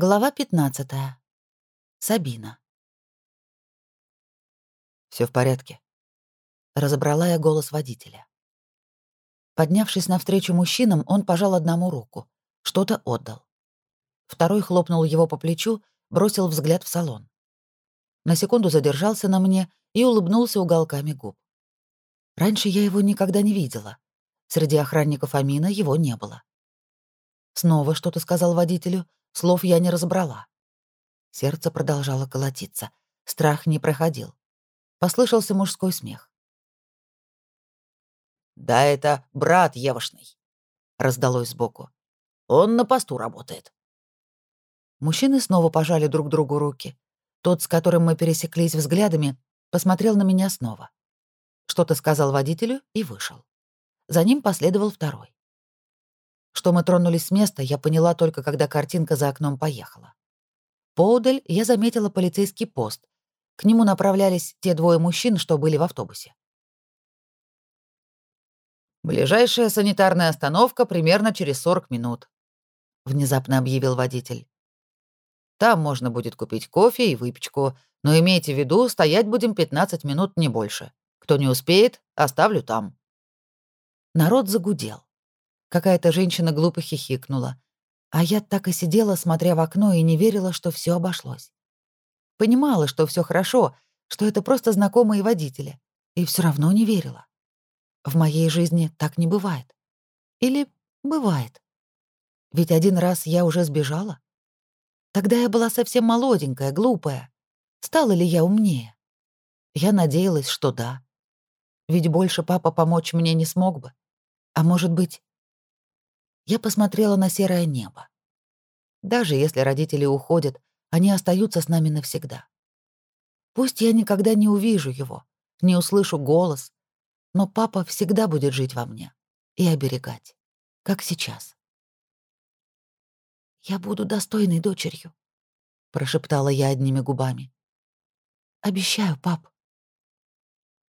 Глава 15. Сабина. Все в порядке», — разобрала я голос водителя. Поднявшись навстречу мужчинам, он пожал одному руку, что-то отдал. Второй хлопнул его по плечу, бросил взгляд в салон. На секунду задержался на мне и улыбнулся уголками губ. Раньше я его никогда не видела. Среди охранников Амина его не было. Снова что-то сказал водителю — Слов я не разобрала. Сердце продолжало колотиться. Страх не проходил. Послышался мужской смех. «Да это брат Евошный», — раздалось сбоку. «Он на посту работает». Мужчины снова пожали друг другу руки. Тот, с которым мы пересеклись взглядами, посмотрел на меня снова. Что-то сказал водителю и вышел. За ним последовал второй. Что мы тронулись с места, я поняла только, когда картинка за окном поехала. Поодаль я заметила полицейский пост. К нему направлялись те двое мужчин, что были в автобусе. «Ближайшая санитарная остановка примерно через 40 минут», — внезапно объявил водитель. «Там можно будет купить кофе и выпечку, но имейте в виду, стоять будем 15 минут, не больше. Кто не успеет, оставлю там». Народ загудел. Какая-то женщина глупо хихикнула. А я так и сидела, смотря в окно, и не верила, что все обошлось. Понимала, что все хорошо, что это просто знакомые водители, и все равно не верила. В моей жизни так не бывает. Или бывает. Ведь один раз я уже сбежала. Тогда я была совсем молоденькая, глупая. Стала ли я умнее? Я надеялась, что да. Ведь больше папа помочь мне не смог бы. А может быть, я посмотрела на серое небо. Даже если родители уходят, они остаются с нами навсегда. Пусть я никогда не увижу его, не услышу голос, но папа всегда будет жить во мне и оберегать, как сейчас. «Я буду достойной дочерью», — прошептала я одними губами. «Обещаю, пап».